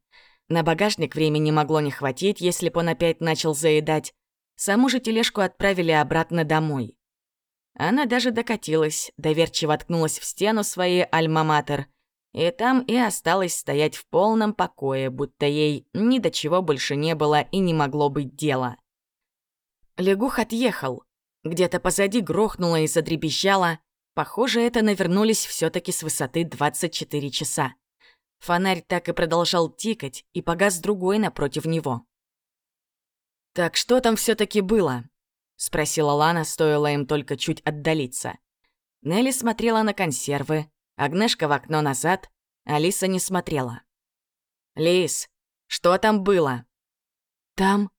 На багажник времени могло не хватить, если бы он опять начал заедать. Саму же тележку отправили обратно домой. Она даже докатилась, доверчиво ткнулась в стену своей альма-матер — и там и осталась стоять в полном покое, будто ей ни до чего больше не было и не могло быть дела. Лягух отъехал. Где-то позади грохнуло и задребезжало. Похоже, это навернулись все таки с высоты 24 часа. Фонарь так и продолжал тикать, и погас другой напротив него. «Так что там все таки было?» — спросила Лана, стоило им только чуть отдалиться. Нелли смотрела на консервы, Агнешка в окно назад, Алиса не смотрела. «Лис, что там было?» «Там?»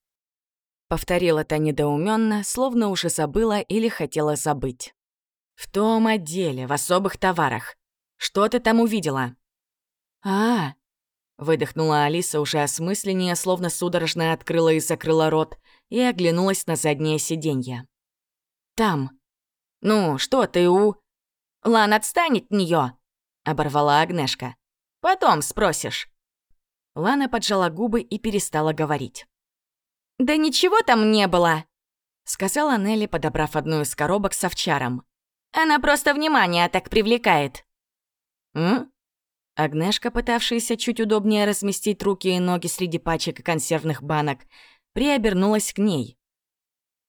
Повторила та недоуменно, словно уже забыла или хотела забыть. «В том отделе, в особых товарах. Что ты там увидела?» а, -а, Выдохнула Алиса уже осмысленнее, словно судорожно открыла и закрыла рот, и оглянулась на заднее сиденье. «Там. Ну, что ты у...» «Лан, отстань от неё!» — оборвала Агнешка. «Потом спросишь». Лана поджала губы и перестала говорить. «Да ничего там не было!» — сказала Нелли, подобрав одну из коробок с овчаром. «Она просто внимание так привлекает». «М?» Агнешка, пытавшаяся чуть удобнее разместить руки и ноги среди пачек и консервных банок, приобернулась к ней.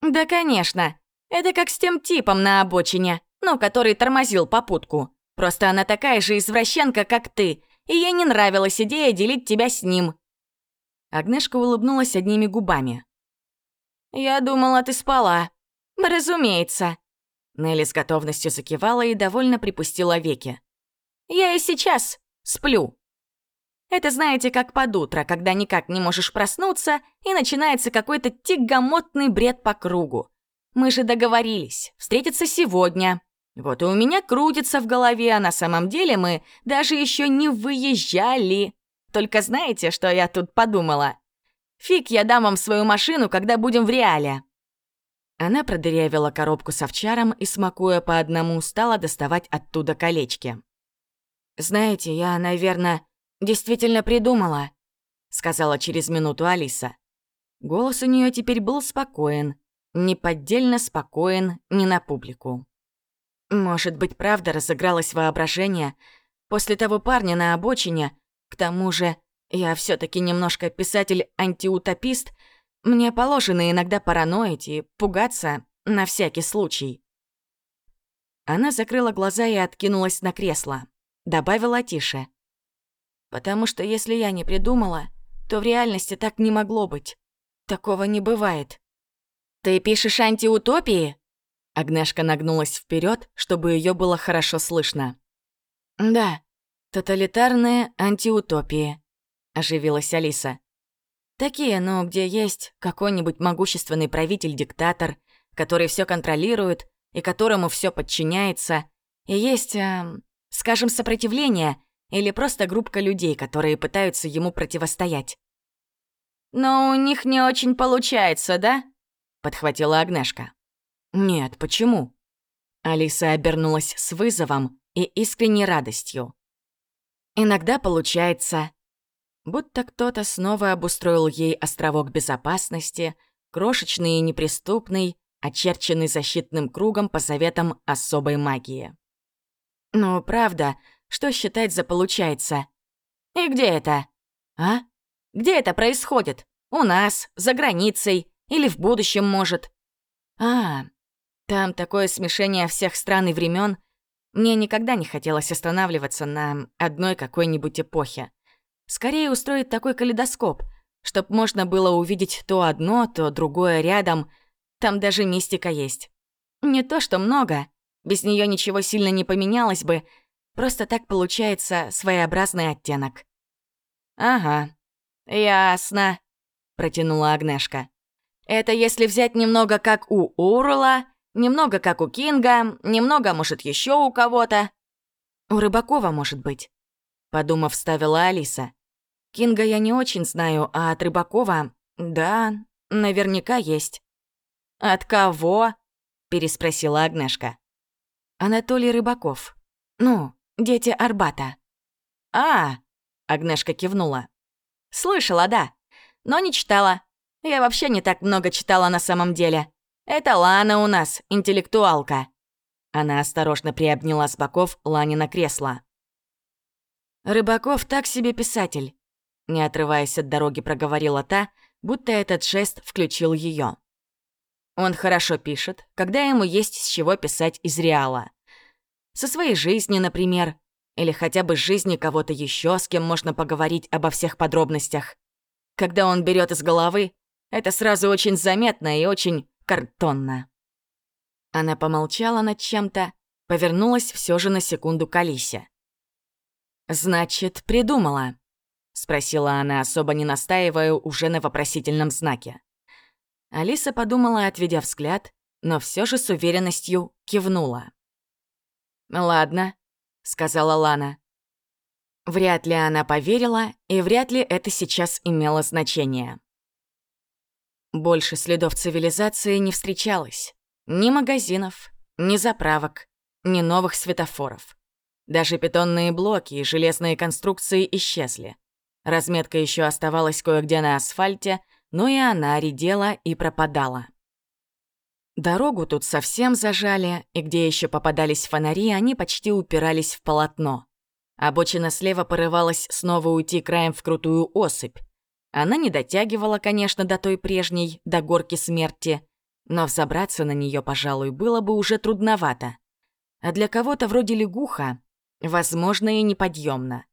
«Да, конечно. Это как с тем типом на обочине, ну, который тормозил попутку. Просто она такая же извращенка, как ты, и ей не нравилась идея делить тебя с ним». Агнешка улыбнулась одними губами. «Я думала, ты спала. Разумеется». Нелли с готовностью закивала и довольно припустила веки. «Я и сейчас сплю». Это знаете, как под утро, когда никак не можешь проснуться, и начинается какой-то тягомотный бред по кругу. Мы же договорились встретиться сегодня. Вот и у меня крутится в голове, а на самом деле мы даже еще не выезжали. Только знаете, что я тут подумала? Фиг я дам вам свою машину, когда будем в реале. Она продырявила коробку с овчаром и, смакуя по одному, стала доставать оттуда колечки. «Знаете, я, наверное, действительно придумала», — сказала через минуту Алиса. Голос у нее теперь был спокоен, неподдельно спокоен не на публику. Может быть, правда разыгралось воображение после того парня на обочине, к тому же я все таки немножко писатель-антиутопист, мне положено иногда параноить и пугаться на всякий случай. Она закрыла глаза и откинулась на кресло. Добавила тише. «Потому что если я не придумала, то в реальности так не могло быть. Такого не бывает». «Ты пишешь антиутопии?» Агнешка нагнулась вперед, чтобы ее было хорошо слышно. «Да, тоталитарные антиутопии», — оживилась Алиса. «Такие, ну, где есть какой-нибудь могущественный правитель-диктатор, который все контролирует и которому все подчиняется, и есть, э, Скажем, сопротивление или просто группка людей, которые пытаются ему противостоять. «Но у них не очень получается, да?» — подхватила Агнешка. «Нет, почему?» Алиса обернулась с вызовом и искренней радостью. «Иногда получается. Будто кто-то снова обустроил ей островок безопасности, крошечный и неприступный, очерченный защитным кругом по заветам особой магии. «Ну, правда, что считать за получается? И где это? А? Где это происходит? У нас, за границей или в будущем, может? А, там такое смешение всех стран и времен. Мне никогда не хотелось останавливаться на одной какой-нибудь эпохе. Скорее устроить такой калейдоскоп, чтоб можно было увидеть то одно, то другое рядом. Там даже мистика есть. Не то, что много, без нее ничего сильно не поменялось бы, просто так получается своеобразный оттенок. «Ага, ясно», — протянула Агнешка. «Это если взять немного как у Урла, немного как у Кинга, немного, может, еще у кого-то». «У Рыбакова, может быть», — подумав, вставила Алиса. «Кинга я не очень знаю, а от Рыбакова, да, наверняка есть». «От кого?» — переспросила Агнешка. Анатолий Рыбаков. Ну, дети Арбата. А, Агнешка кивнула. Слышала, да, но не читала. Я вообще не так много читала на самом деле. Это Лана у нас, интеллектуалка. Она осторожно приобняла с боков Ланина кресло. «Рыбаков так себе писатель», — не отрываясь от дороги, проговорила та, будто этот жест включил ее. Он хорошо пишет, когда ему есть с чего писать из реала. Со своей жизни, например, или хотя бы с жизни кого-то еще, с кем можно поговорить обо всех подробностях. Когда он берет из головы, это сразу очень заметно и очень картонно. Она помолчала над чем-то, повернулась все же на секунду к Алисе. «Значит, придумала?» — спросила она, особо не настаивая уже на вопросительном знаке. Алиса подумала, отведя взгляд, но все же с уверенностью кивнула. «Ладно», — сказала Лана. Вряд ли она поверила, и вряд ли это сейчас имело значение. Больше следов цивилизации не встречалось. Ни магазинов, ни заправок, ни новых светофоров. Даже бетонные блоки и железные конструкции исчезли. Разметка еще оставалась кое-где на асфальте, но и она редела и пропадала. Дорогу тут совсем зажали, и где еще попадались фонари, они почти упирались в полотно. Обочина слева порывалась снова уйти краем в крутую осыпь. Она не дотягивала, конечно, до той прежней, до горки смерти, но взобраться на нее, пожалуй, было бы уже трудновато. А для кого-то вроде лягуха, возможно, и неподъемно.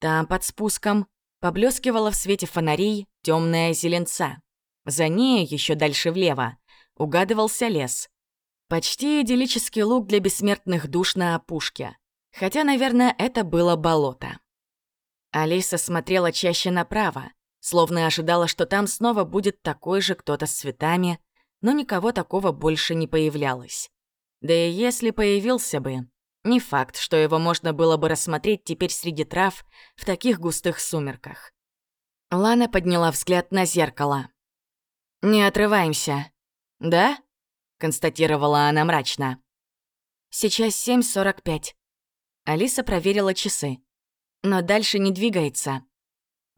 Там, под спуском, поблескивала в свете фонарей темная зеленца. За ней, еще дальше влево, угадывался лес. Почти идиллический луг для бессмертных душ на опушке. Хотя, наверное, это было болото. Алиса смотрела чаще направо, словно ожидала, что там снова будет такой же кто-то с цветами, но никого такого больше не появлялось. Да и если появился бы, не факт, что его можно было бы рассмотреть теперь среди трав в таких густых сумерках. Лана подняла взгляд на зеркало. «Не отрываемся». «Да?» — констатировала она мрачно. «Сейчас 7.45». Алиса проверила часы. «Но дальше не двигается».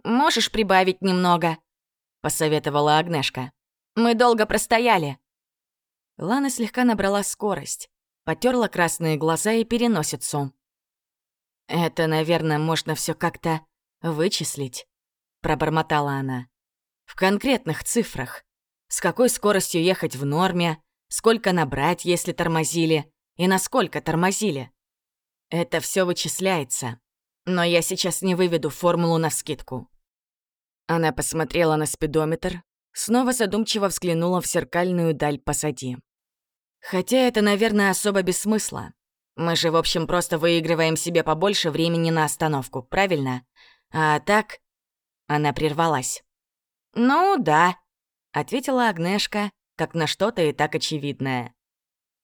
«Можешь прибавить немного?» — посоветовала Агнешка. «Мы долго простояли». Лана слегка набрала скорость, потерла красные глаза и переносицу. «Это, наверное, можно все как-то вычислить», — пробормотала она. «В конкретных цифрах. С какой скоростью ехать в норме, сколько набрать, если тормозили, и насколько тормозили. Это все вычисляется, но я сейчас не выведу формулу на скидку. Она посмотрела на спидометр, снова задумчиво взглянула в зеркальную даль позади. Хотя это, наверное, особо без смысла. Мы же, в общем, просто выигрываем себе побольше времени на остановку, правильно? А так... Она прервалась. «Ну да», ответила Агнешка, как на что-то и так очевидное.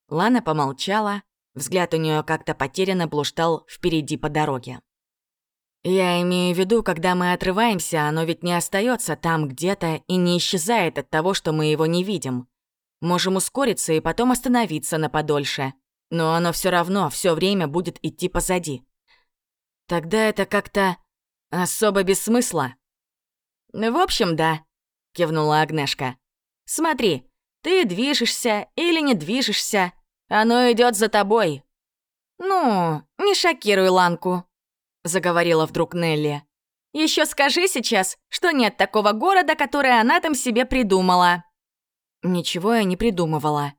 Лана помолчала, взгляд у нее как-то потерянно блуждал впереди по дороге. «Я имею в виду, когда мы отрываемся, оно ведь не остается там где-то и не исчезает от того, что мы его не видим. Можем ускориться и потом остановиться на подольше, но оно все равно все время будет идти позади. Тогда это как-то особо без смысла». «В общем, да», — кивнула Агнешка. «Смотри, ты движешься или не движешься, оно идет за тобой». «Ну, не шокируй Ланку», — заговорила вдруг Нелли. Еще скажи сейчас, что нет такого города, который она там себе придумала». «Ничего я не придумывала».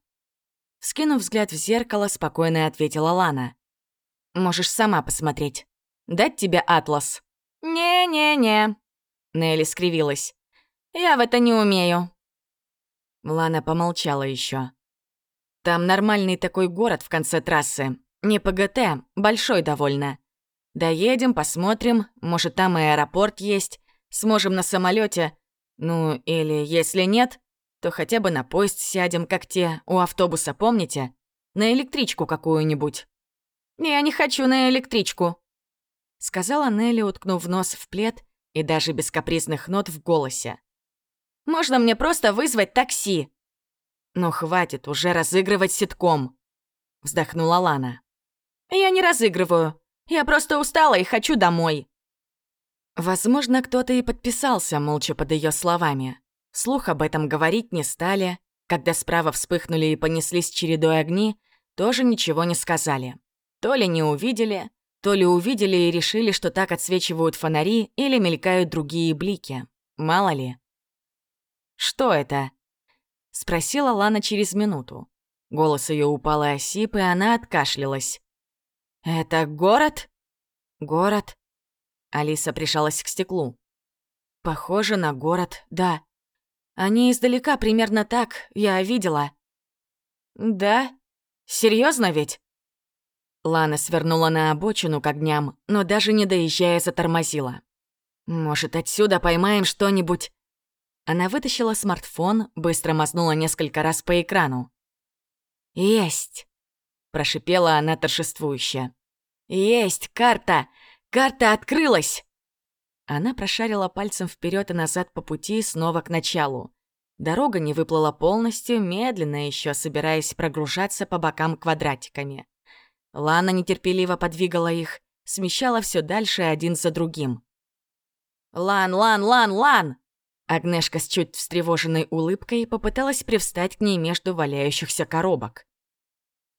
Скинув взгляд в зеркало, спокойно ответила Лана. «Можешь сама посмотреть. Дать тебе атлас?» «Не-не-не», — Нелли скривилась. Я в это не умею». Лана помолчала еще. «Там нормальный такой город в конце трассы. Не ПГТ, большой довольно. Доедем, посмотрим, может, там и аэропорт есть. Сможем на самолете. Ну, или если нет, то хотя бы на поезд сядем, как те у автобуса, помните? На электричку какую-нибудь». «Я не хочу на электричку», — сказала Нелли, уткнув нос в плед и даже без капризных нот в голосе. Можно мне просто вызвать такси?» «Ну хватит уже разыгрывать ситком», — вздохнула Лана. «Я не разыгрываю. Я просто устала и хочу домой». Возможно, кто-то и подписался молча под ее словами. Слух об этом говорить не стали. Когда справа вспыхнули и понеслись чередой огни, тоже ничего не сказали. То ли не увидели, то ли увидели и решили, что так отсвечивают фонари или мелькают другие блики. Мало ли. «Что это?» — спросила Лана через минуту. Голос ее упал и осип, и она откашлялась. «Это город?» «Город?» Алиса прижалась к стеклу. «Похоже на город, да. Они издалека примерно так, я видела». «Да? Серьезно ведь?» Лана свернула на обочину к огням, но даже не доезжая затормозила. «Может, отсюда поймаем что-нибудь?» Она вытащила смартфон, быстро мазнула несколько раз по экрану. «Есть!» — прошипела она торжествующе. «Есть! Карта! Карта открылась!» Она прошарила пальцем вперед и назад по пути, снова к началу. Дорога не выплыла полностью, медленно еще собираясь прогружаться по бокам квадратиками. Лана нетерпеливо подвигала их, смещала все дальше один за другим. «Лан, Лан, Лан, Лан!» Агнешка с чуть встревоженной улыбкой попыталась привстать к ней между валяющихся коробок.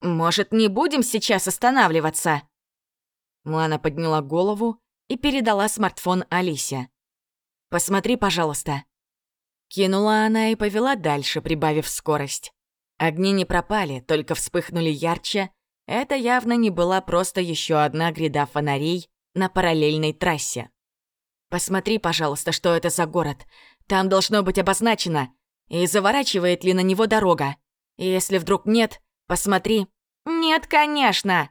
«Может, не будем сейчас останавливаться?» Лана подняла голову и передала смартфон Алисе. «Посмотри, пожалуйста». Кинула она и повела дальше, прибавив скорость. Огни не пропали, только вспыхнули ярче. Это явно не была просто еще одна гряда фонарей на параллельной трассе. «Посмотри, пожалуйста, что это за город. Там должно быть обозначено, и заворачивает ли на него дорога. И если вдруг нет, посмотри». «Нет, конечно!»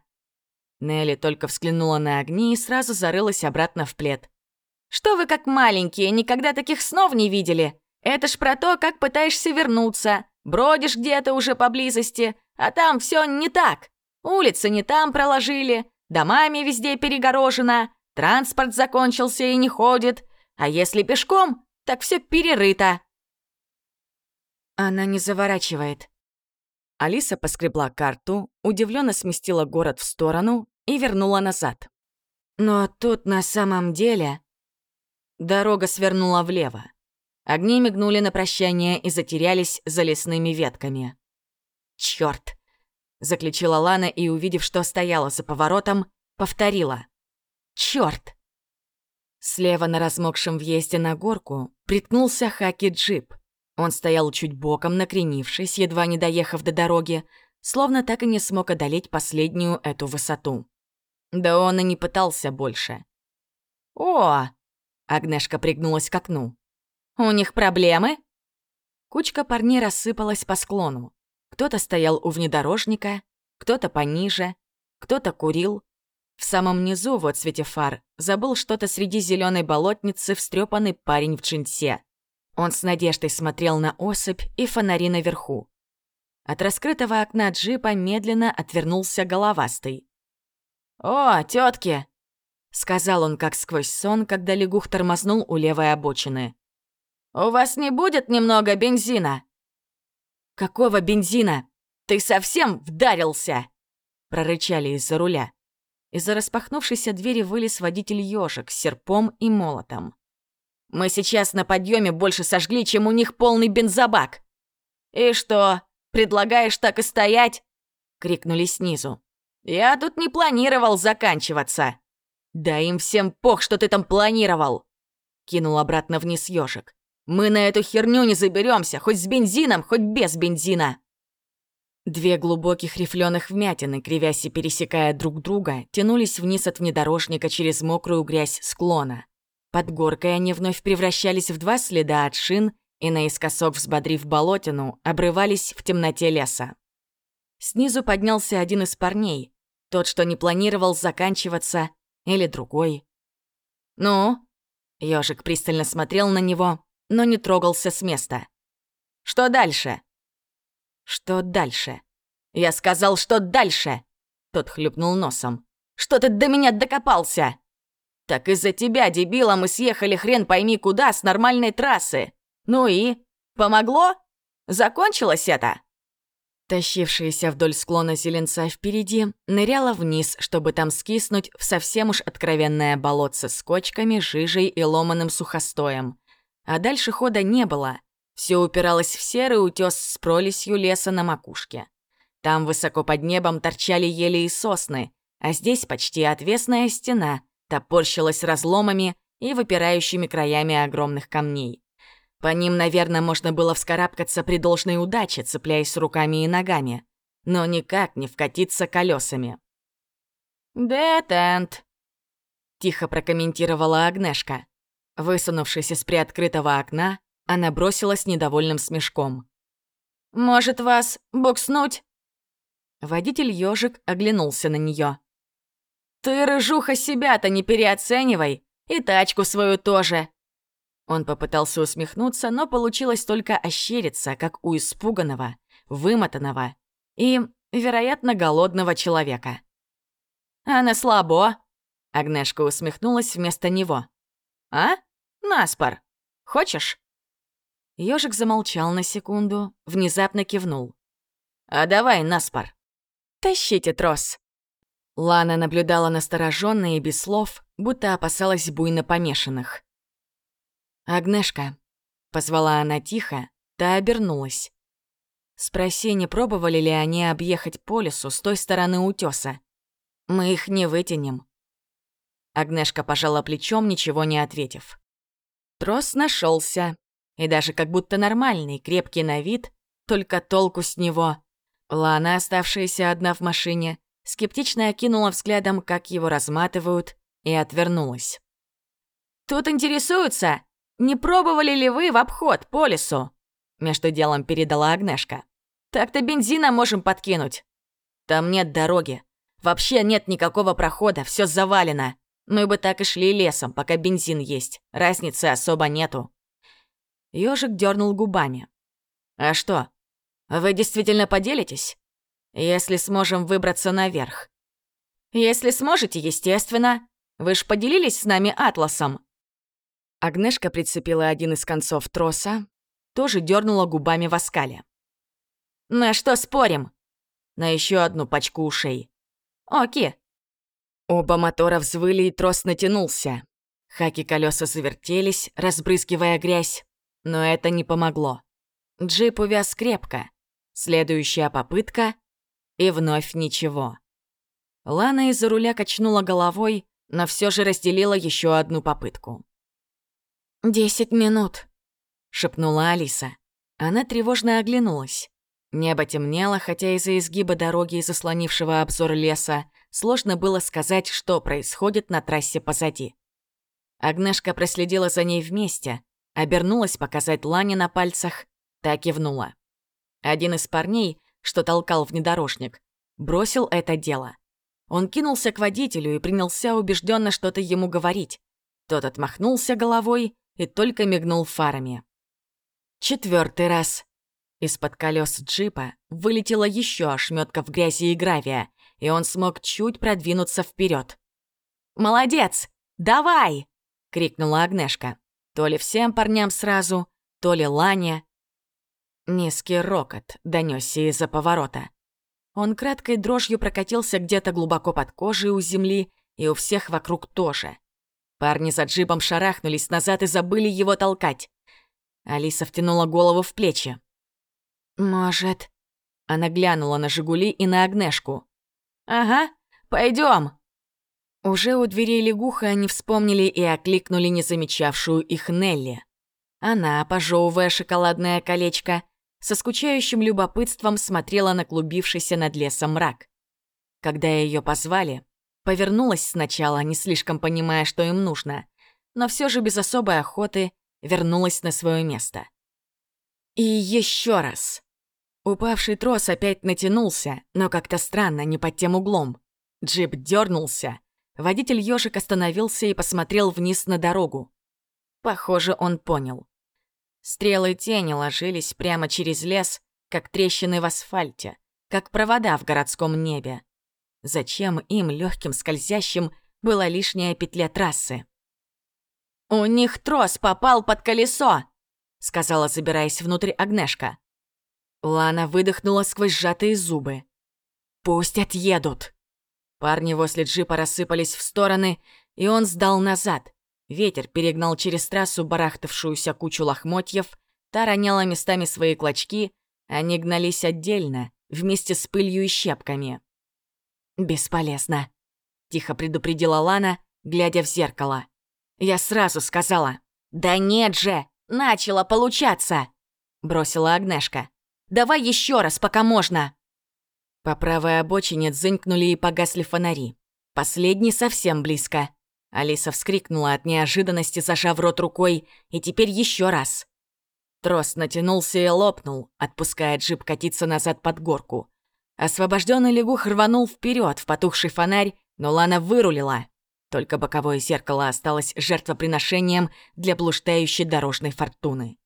Нелли только взглянула на огни и сразу зарылась обратно в плед. «Что вы как маленькие, никогда таких снов не видели? Это ж про то, как пытаешься вернуться. Бродишь где-то уже поблизости, а там все не так. Улицы не там проложили, домами везде перегорожено, транспорт закончился и не ходит. А если пешком, так все перерыто». Она не заворачивает. Алиса поскребла карту, удивленно сместила город в сторону и вернула назад. Но тут на самом деле... Дорога свернула влево. Огни мигнули на прощание и затерялись за лесными ветками. «Чёрт!» — заключила Лана и, увидев, что стояла за поворотом, повторила. «Чёрт!» Слева на размокшем въезде на горку приткнулся хаки-джип. Он стоял чуть боком, накренившись, едва не доехав до дороги, словно так и не смог одолеть последнюю эту высоту. Да он и не пытался больше. «О!» — Агнешка пригнулась к окну. «У них проблемы?» Кучка парней рассыпалась по склону. Кто-то стоял у внедорожника, кто-то пониже, кто-то курил. В самом низу, в отсвете фар, забыл что-то среди зеленой болотницы встрепанный парень в джинсе. Он с надеждой смотрел на осыпь и фонари наверху. От раскрытого окна джипа медленно отвернулся головастый. «О, тетки!» — сказал он как сквозь сон, когда лягух тормознул у левой обочины. «У вас не будет немного бензина?» «Какого бензина? Ты совсем вдарился?» — прорычали из-за руля. Из-за распахнувшейся двери вылез водитель ёжик с серпом и молотом. «Мы сейчас на подъеме больше сожгли, чем у них полный бензобак!» «И что, предлагаешь так и стоять?» — крикнули снизу. Я тут не планировал заканчиваться. Да им всем пох, что ты там планировал. Кинул обратно вниз ежик. Мы на эту херню не заберемся, хоть с бензином, хоть без бензина. Две глубоких рифленых вмятины, кривясь и пересекая друг друга, тянулись вниз от внедорожника через мокрую грязь склона. Под горкой они вновь превращались в два следа от шин и, наискосок взбодрив болотину, обрывались в темноте леса. Снизу поднялся один из парней, тот, что не планировал заканчиваться, или другой. «Ну?» Ёжик пристально смотрел на него, но не трогался с места. «Что дальше?» «Что дальше?» «Я сказал, что дальше!» Тот хлюпнул носом. «Что ты до меня докопался?» «Так из-за тебя, дебила, мы съехали хрен пойми куда с нормальной трассы. Ну и? Помогло? Закончилось это?» Тащившаяся вдоль склона зеленца впереди ныряла вниз, чтобы там скиснуть в совсем уж откровенное болотце с кочками, жижей и ломаным сухостоем. А дальше хода не было. Все упиралось в серый утес с пролесью леса на макушке. Там высоко под небом торчали ели и сосны, а здесь почти отвесная стена топорщилась разломами и выпирающими краями огромных камней. По ним, наверное, можно было вскарабкаться при должной удаче, цепляясь руками и ногами, но никак не вкатиться колесами. «Детент», — тихо прокомментировала Агнешка. Высунувшись из приоткрытого окна, она бросилась недовольным смешком. «Может, вас букснуть?» Водитель ежик оглянулся на нее. «Ты, рыжуха, себя-то не переоценивай, и тачку свою тоже. Он попытался усмехнуться, но получилось только ощериться, как у испуганного, вымотанного и, вероятно, голодного человека. «Она слабо», — Агнешка усмехнулась вместо него. «А? Наспор. Хочешь?» Ёжик замолчал на секунду, внезапно кивнул. «А давай, Наспор. Тащите трос». Лана наблюдала настороженно и без слов, будто опасалась буйно помешанных. «Агнешка», — позвала она тихо, та обернулась. «Спроси, не пробовали ли они объехать по лесу с той стороны утёса? Мы их не вытянем». Агнешка пожала плечом, ничего не ответив. Трос нашелся, и даже как будто нормальный, крепкий на вид, только толку с него. Лана, оставшаяся одна в машине, скептично окинула взглядом, как его разматывают, и отвернулась. «Тут интересуются, не пробовали ли вы в обход по лесу?» Между делом передала Агнешка. «Так-то бензина можем подкинуть». «Там нет дороги. Вообще нет никакого прохода, все завалено. Мы бы так и шли лесом, пока бензин есть. Разницы особо нету». Ёжик дернул губами. «А что, вы действительно поделитесь? Если сможем выбраться наверх?» «Если сможете, естественно. Вы ж поделились с нами атласом». Агнешка прицепила один из концов троса, тоже дернула губами в оскале. «На что спорим?» «На еще одну пачку ушей». «Оки». Оба мотора взвыли, и трос натянулся. Хаки колеса завертелись, разбрызгивая грязь. Но это не помогло. Джип увяз крепко. Следующая попытка — и вновь ничего. Лана из-за руля качнула головой, но все же разделила еще одну попытку. «Десять минут», — шепнула Алиса. Она тревожно оглянулась. Небо темнело, хотя из-за изгиба дороги и заслонившего обзор леса сложно было сказать, что происходит на трассе позади. Агнешка проследила за ней вместе, обернулась показать Лане на пальцах, так и внула. Один из парней, что толкал внедорожник, бросил это дело. Он кинулся к водителю и принялся убежденно что-то ему говорить. Тот отмахнулся головой и только мигнул фарами. Четвертый раз. Из-под колес джипа вылетела еще ошметка в грязи и гравия, и он смог чуть продвинуться вперед. «Молодец! Давай!» — крикнула Агнешка. То ли всем парням сразу, то ли Лане. Низкий рокот донесся из-за поворота. Он краткой дрожью прокатился где-то глубоко под кожей у земли, и у всех вокруг тоже. Парни за джипом шарахнулись назад и забыли его толкать. Алиса втянула голову в плечи. «Может...» Она глянула на «Жигули» и на Агнешку. «Ага, пойдем. Уже у дверей лягуха они вспомнили и окликнули незамечавшую их Нелли. Она, пожевывая шоколадное колечко, со скучающим любопытством смотрела на клубившийся над лесом мрак. Когда ее позвали, повернулась сначала, не слишком понимая, что им нужно, но все же без особой охоты вернулась на свое место. И еще раз. Упавший трос опять натянулся, но как-то странно, не под тем углом. Джип дернулся. Водитель ежик остановился и посмотрел вниз на дорогу. Похоже, он понял. Стрелы тени ложились прямо через лес, как трещины в асфальте, как провода в городском небе. Зачем им, легким скользящим, была лишняя петля трассы? «У них трос попал под колесо!» — сказала, забираясь внутрь Агнешка. Лана выдохнула сквозь сжатые зубы. «Пусть отъедут!» Парни возле джипа рассыпались в стороны, и он сдал назад. Ветер перегнал через трассу барахтавшуюся кучу лохмотьев, та роняла местами свои клочки, они гнались отдельно, вместе с пылью и щепками. «Бесполезно», — тихо предупредила Лана, глядя в зеркало. «Я сразу сказала». «Да нет же, начало получаться!» — бросила Агнешка. «Давай еще раз, пока можно!» По правой обочине дзынькнули и погасли фонари. Последний совсем близко. Алиса вскрикнула от неожиданности, зажав рот рукой, и теперь еще раз. Трос натянулся и лопнул, отпуская джип катиться назад под горку. Освобожденный лягух рванул вперед в потухший фонарь, но Лана вырулила. Только боковое зеркало осталось жертвоприношением для блуждающей дорожной фортуны.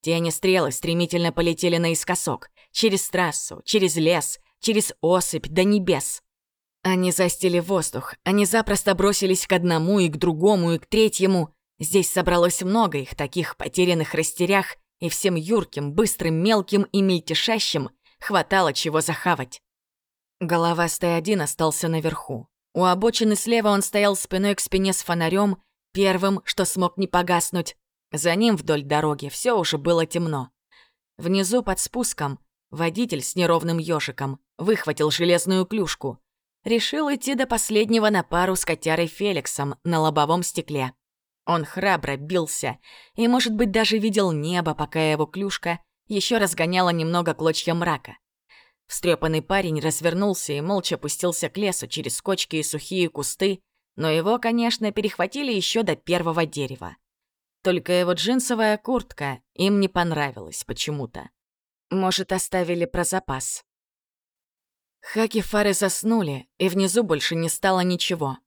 Тени стрелы стремительно полетели наискосок, через трассу, через лес, через осыпь до небес. Они застили воздух, они запросто бросились к одному и к другому и к третьему. Здесь собралось много их, таких потерянных растерях, и всем юрким, быстрым, мелким и мельтешащим хватало чего захавать. Головастый один остался наверху. У обочины слева он стоял спиной к спине с фонарем, первым, что смог не погаснуть. За ним вдоль дороги все уже было темно. Внизу под спуском водитель с неровным ёжиком выхватил железную клюшку — решил идти до последнего на пару с котярой Феликсом на лобовом стекле. Он храбро бился и, может быть, даже видел небо, пока его клюшка еще разгоняла немного клочья мрака. Встрепанный парень развернулся и молча пустился к лесу через кочки и сухие кусты, но его, конечно, перехватили еще до первого дерева. Только его джинсовая куртка им не понравилась почему-то. Может, оставили про запас. Хаки фары заснули, и внизу больше не стало ничего.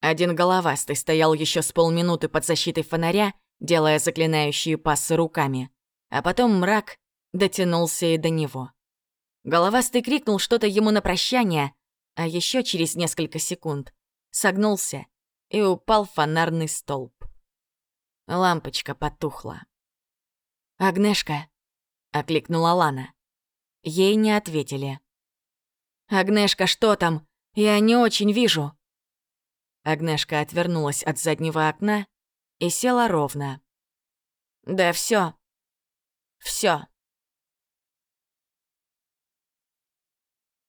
Один головастый стоял еще с полминуты под защитой фонаря, делая заклинающие пассы руками. А потом мрак дотянулся и до него. Головастый крикнул что-то ему на прощание, а еще через несколько секунд согнулся и упал фонарный столб. Лампочка потухла. «Агнешка!» — окликнула Лана. Ей не ответили. «Агнешка, что там? Я не очень вижу». Агнешка отвернулась от заднего окна и села ровно. «Да все, все.